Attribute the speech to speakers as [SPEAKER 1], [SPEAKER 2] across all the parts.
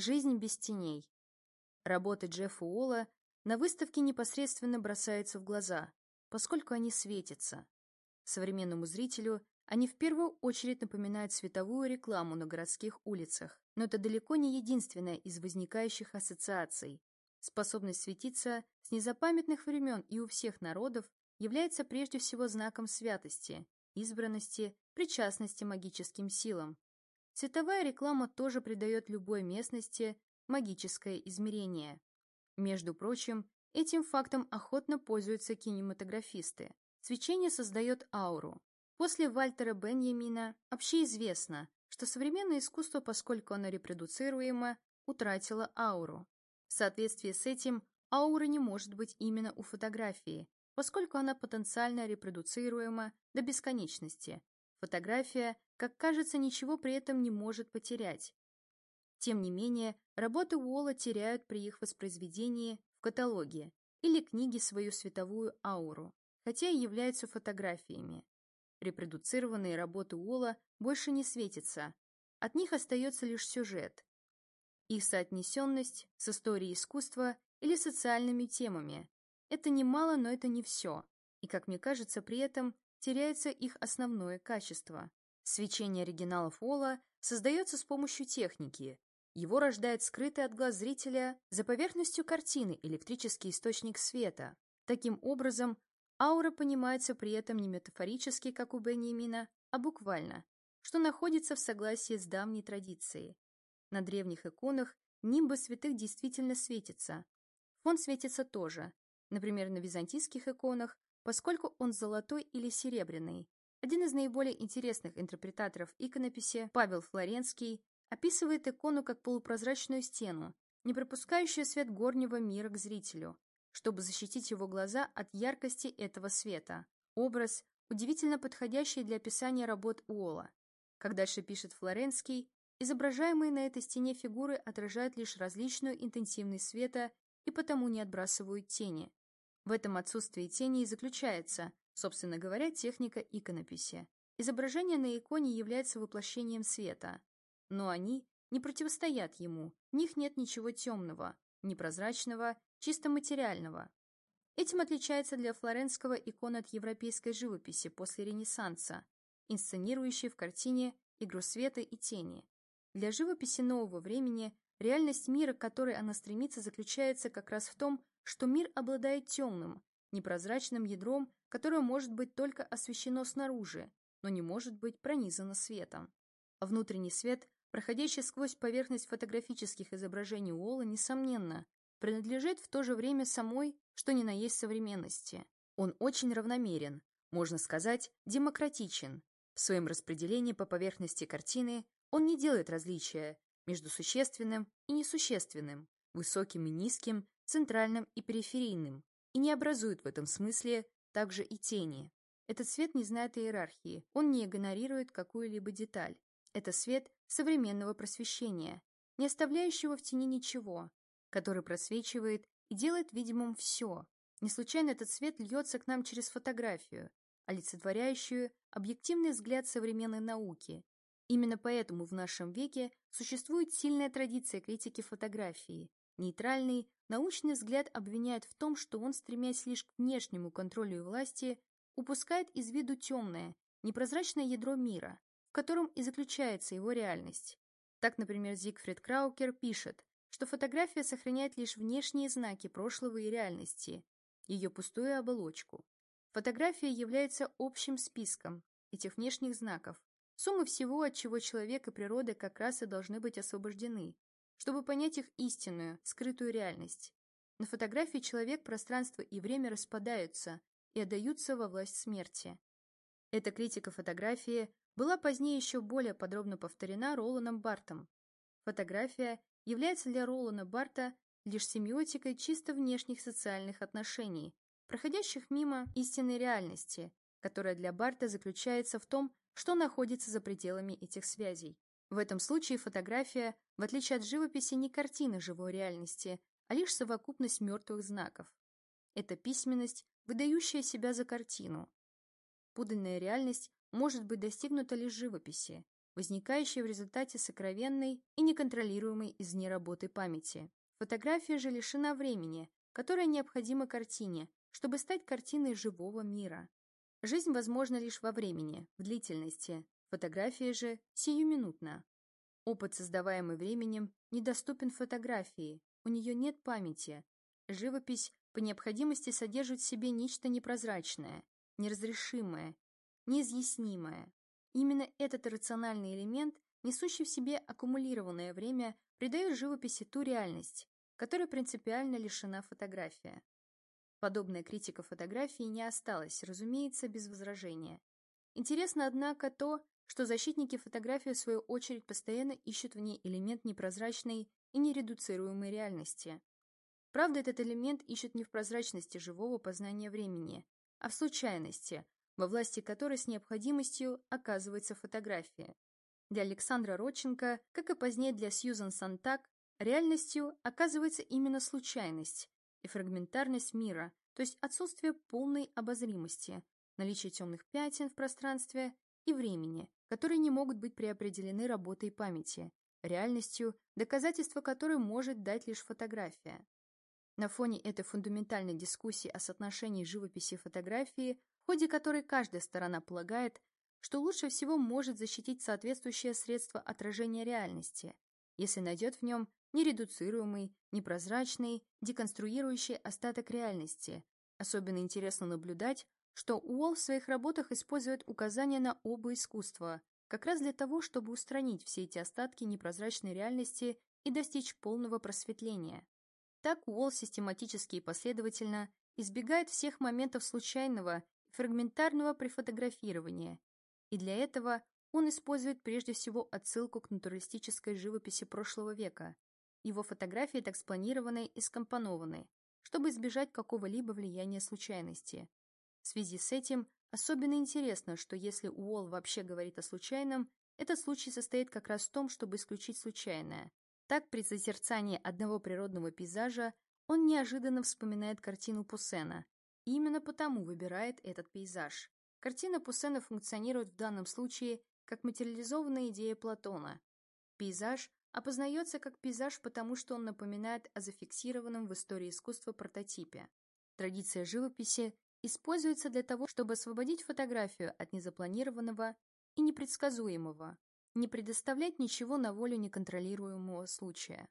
[SPEAKER 1] «Жизнь без теней». Работы Джеффа Уолла на выставке непосредственно бросаются в глаза, поскольку они светятся. Современному зрителю они в первую очередь напоминают световую рекламу на городских улицах, но это далеко не единственная из возникающих ассоциаций. Способность светиться с незапамятных времен и у всех народов является прежде всего знаком святости, избранности, причастности магическим силам. Цветовая реклама тоже придает любой местности магическое измерение. Между прочим, этим фактом охотно пользуются кинематографисты. Свечение создает ауру. После Вальтера Беньямина общеизвестно, что современное искусство, поскольку оно репродуцируемо, утратило ауру. В соответствии с этим, аура не может быть именно у фотографии, поскольку она потенциально репродуцируема до бесконечности. Фотография, как кажется, ничего при этом не может потерять. Тем не менее, работы Уолла теряют при их воспроизведении в каталоге или книге свою световую ауру, хотя и являются фотографиями. Репродуцированные работы Уолла больше не светятся, от них остается лишь сюжет. Их соотнесенность с историей искусства или социальными темами. Это немало, но это не все. И, как мне кажется, при этом теряется их основное качество. Свечение оригиналов Уолла создается с помощью техники. Его рождает скрытый от глаз зрителя за поверхностью картины электрический источник света. Таким образом, Аура понимается при этом не метафорически, как у Беньямина, а буквально, что находится в согласии с давней традицией. На древних иконах нимбы святых действительно светится. Фон светится тоже, например, на византийских иконах, поскольку он золотой или серебряный. Один из наиболее интересных интерпретаторов иконописи, Павел Флоренский, описывает икону как полупрозрачную стену, не пропускающую свет горнего мира к зрителю, чтобы защитить его глаза от яркости этого света. Образ, удивительно подходящий для описания работ Уолла. Как дальше пишет Флоренский, изображаемые на этой стене фигуры отражают лишь различную интенсивность света и потому не отбрасывают тени. В этом отсутствии тени и заключается, собственно говоря, техника иконописи. Изображение на иконе является воплощением света, но они не противостоят ему, в них нет ничего темного, непрозрачного чисто материального. Этим отличается для Флоренского икона от европейской живописи после Ренессанса, инсценирующей в картине игру света и тени. Для живописи нового времени реальность мира, к которой она стремится, заключается как раз в том, что мир обладает темным, непрозрачным ядром, которое может быть только освещено снаружи, но не может быть пронизано светом. А внутренний свет, проходящий сквозь поверхность фотографических изображений Уолла, несомненно, принадлежит в то же время самой, что ни на есть современности. Он очень равномерен, можно сказать, демократичен. В своем распределении по поверхности картины он не делает различия между существенным и несущественным, высоким и низким, центральным и периферийным, и не образует в этом смысле также и тени. Этот свет не знает иерархии, он не игнорирует какую-либо деталь. Это свет современного просвещения, не оставляющего в тени ничего, который просвечивает и делает видимым все. Не случайно этот свет льется к нам через фотографию, олицетворяющую объективный взгляд современной науки. Именно поэтому в нашем веке существует сильная традиция критики фотографии. Нейтральный, научный взгляд обвиняет в том, что он, стремясь лишь к внешнему контролю и власти, упускает из виду темное, непрозрачное ядро мира, в котором и заключается его реальность. Так, например, Зигфрид Краукер пишет, что фотография сохраняет лишь внешние знаки прошлого и реальности, ее пустую оболочку. Фотография является общим списком этих внешних знаков, суммы всего, от чего человек и природа как раз и должны быть освобождены, чтобы понять их истинную, скрытую реальность. На фотографии человек, пространство и время распадаются и отдаются во власть смерти. Эта критика фотографии была позднее еще более подробно повторена Роланом Бартом. Фотография является для Ролана Барта лишь семиотикой чисто внешних социальных отношений, проходящих мимо истинной реальности, которая для Барта заключается в том, что находится за пределами этих связей. В этом случае фотография, в отличие от живописи, не картина живой реальности, а лишь совокупность мертвых знаков. Это письменность, выдающая себя за картину. Подлинная реальность может быть достигнута лишь живописи. возникающее в результате сокровенной и неконтролируемой извне работы памяти. Фотография же лишена времени, которое необходимо картине, чтобы стать картиной живого мира. Жизнь возможна лишь во времени, в длительности, фотография же сиюминутна. Опыт, создаваемый временем, недоступен фотографии, у нее нет памяти. Живопись по необходимости содержит в себе нечто непрозрачное, неразрешимое, неизъяснимое. Именно этот рациональный элемент, несущий в себе аккумулированное время, придает живописи ту реальность, которая принципиально лишена фотография. Подобная критика фотографии не осталась, разумеется, без возражения. Интересно, однако, то, что защитники фотографии, в свою очередь, постоянно ищут в ней элемент непрозрачной и нередуцируемой реальности. Правда, этот элемент ищут не в прозрачности живого познания времени, а в случайности, во власти которой с необходимостью оказывается фотография. Для Александра Родченко, как и позднее для Сьюзан Сантак, реальностью оказывается именно случайность и фрагментарность мира, то есть отсутствие полной обозримости, наличие темных пятен в пространстве и времени, которые не могут быть преопределены работой памяти, реальностью, доказательство которой может дать лишь фотография. На фоне этой фундаментальной дискуссии о соотношении живописи и фотографии, в ходе которой каждая сторона полагает, что лучше всего может защитить соответствующее средство отражения реальности, если найдет в нем нередуцируемый, непрозрачный, деконструирующий остаток реальности. Особенно интересно наблюдать, что Уолл в своих работах использует указания на оба искусства, как раз для того, чтобы устранить все эти остатки непрозрачной реальности и достичь полного просветления. Так Уолл систематически и последовательно избегает всех моментов случайного и фрагментарного префотографирования, и для этого он использует прежде всего отсылку к натуралистической живописи прошлого века. Его фотографии так спланированы и скомпонованы, чтобы избежать какого-либо влияния случайности. В связи с этим Особенно интересно, что если Уолл вообще говорит о случайном, этот случай состоит как раз в том, чтобы исключить случайное. Так, при созерцании одного природного пейзажа он неожиданно вспоминает картину Пуссена, и именно потому выбирает этот пейзаж. Картина Пуссена функционирует в данном случае как материализованная идея Платона. Пейзаж опознается как пейзаж, потому что он напоминает о зафиксированном в истории искусства прототипе. Традиция живописи используется для того, чтобы освободить фотографию от незапланированного и непредсказуемого, не предоставлять ничего на волю неконтролируемого случая.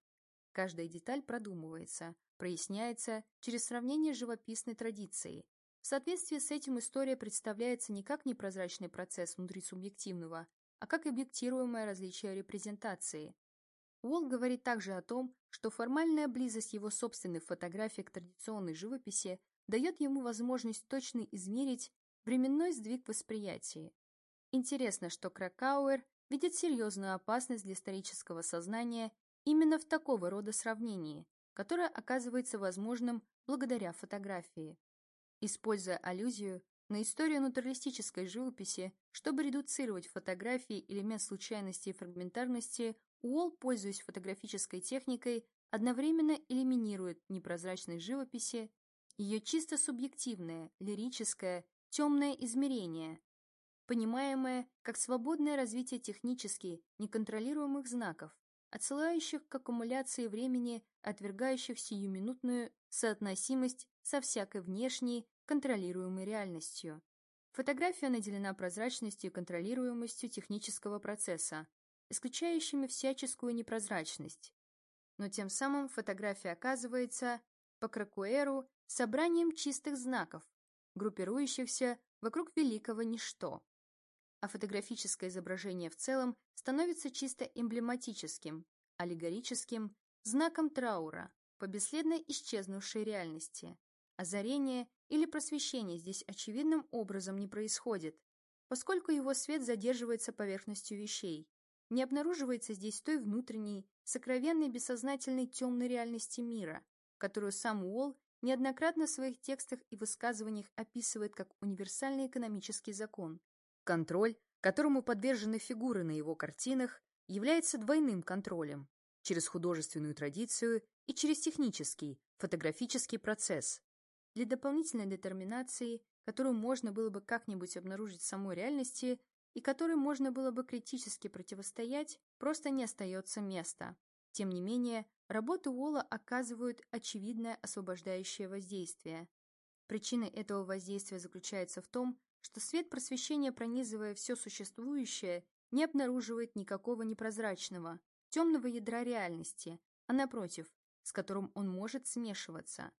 [SPEAKER 1] Каждая деталь продумывается, проясняется через сравнение с живописной традицией. В соответствии с этим история представляется не как непрозрачный процесс внутри субъективного, а как объектируемое различие репрезентации. Уолл говорит также о том, что формальная близость его собственных фотографий к традиционной живописи дает ему возможность точно измерить временной сдвиг восприятия. Интересно, что Кракауэр видит серьезную опасность для исторического сознания именно в такого рода сравнении, которое оказывается возможным благодаря фотографии. Используя аллюзию на историю натуралистической живописи, чтобы редуцировать фотографии элемент случайности и фрагментарности, Уолл, пользуясь фотографической техникой, одновременно элиминирует непрозрачность живописи ее чисто субъективное, лирическое, темное измерение, понимаемое как свободное развитие технически неконтролируемых знаков, отсылающих к аккумуляции времени, отвергающих сиюминутную соотносимость со всякой внешней контролируемой реальностью. Фотография наделена прозрачностью и контролируемостью технического процесса, исключающими всяческую непрозрачность. Но тем самым фотография оказывается, по Кракуэру, собранием чистых знаков, группирующихся вокруг великого ничто. А фотографическое изображение в целом становится чисто эмблематическим, аллегорическим, знаком траура по бесследно исчезнувшей реальности. Озарение или просвещение здесь очевидным образом не происходит, поскольку его свет задерживается поверхностью вещей, не обнаруживается здесь той внутренней, сокровенной бессознательной темной реальности мира, которую сам Уолл неоднократно в своих текстах и высказываниях описывает как универсальный экономический закон. Контроль, которому подвержены фигуры на его картинах, является двойным контролем через художественную традицию и через технический, фотографический процесс. Для дополнительной детерминации, которую можно было бы как-нибудь обнаружить в самой реальности, и которой можно было бы критически противостоять, просто не остается места. Тем не менее, работы Уолла оказывают очевидное освобождающее воздействие. Причиной этого воздействия заключается в том, что свет просвещения, пронизывая все существующее, не обнаруживает никакого непрозрачного, темного ядра реальности, а напротив, с которым он может смешиваться.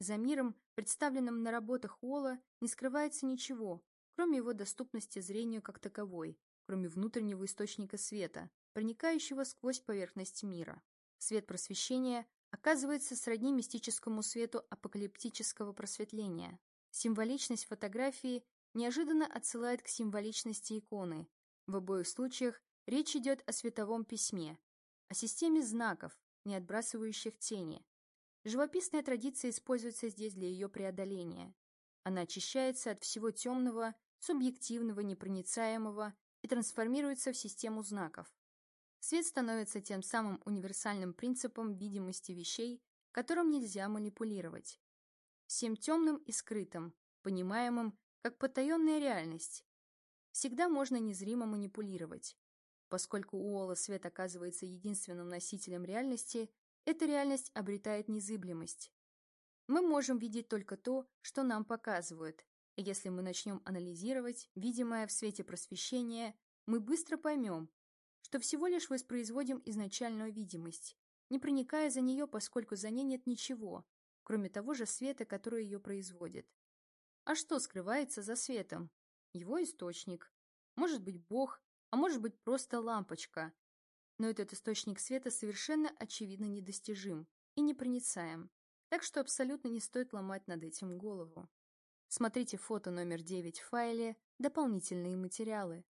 [SPEAKER 1] За миром, представленным на работах Уолла, не скрывается ничего, кроме его доступности зрению как таковой, кроме внутреннего источника света, проникающего сквозь поверхность мира. Свет просвещения оказывается сродни мистическому свету апокалиптического просветления. Символичность фотографии неожиданно отсылает к символичности иконы. В обоих случаях речь идет о световом письме, о системе знаков, не отбрасывающих тени. Живописная традиция используется здесь для ее преодоления. Она очищается от всего темного, субъективного, непроницаемого и трансформируется в систему знаков. Свет становится тем самым универсальным принципом видимости вещей, которым нельзя манипулировать. Всем темным и скрытым, понимаемым как потаенная реальность. Всегда можно незримо манипулировать. Поскольку у Ола свет оказывается единственным носителем реальности, эта реальность обретает незыблемость. Мы можем видеть только то, что нам показывают, если мы начнем анализировать видимое в свете просвещения, мы быстро поймем, что всего лишь воспроизводим изначальную видимость, не проникая за нее, поскольку за ней нет ничего, кроме того же света, который ее производит. А что скрывается за светом? Его источник. Может быть Бог, а может быть просто лампочка. Но этот источник света совершенно очевидно недостижим и непроницаем, так что абсолютно не стоит ломать над этим голову. Смотрите фото номер 9 в файле «Дополнительные материалы».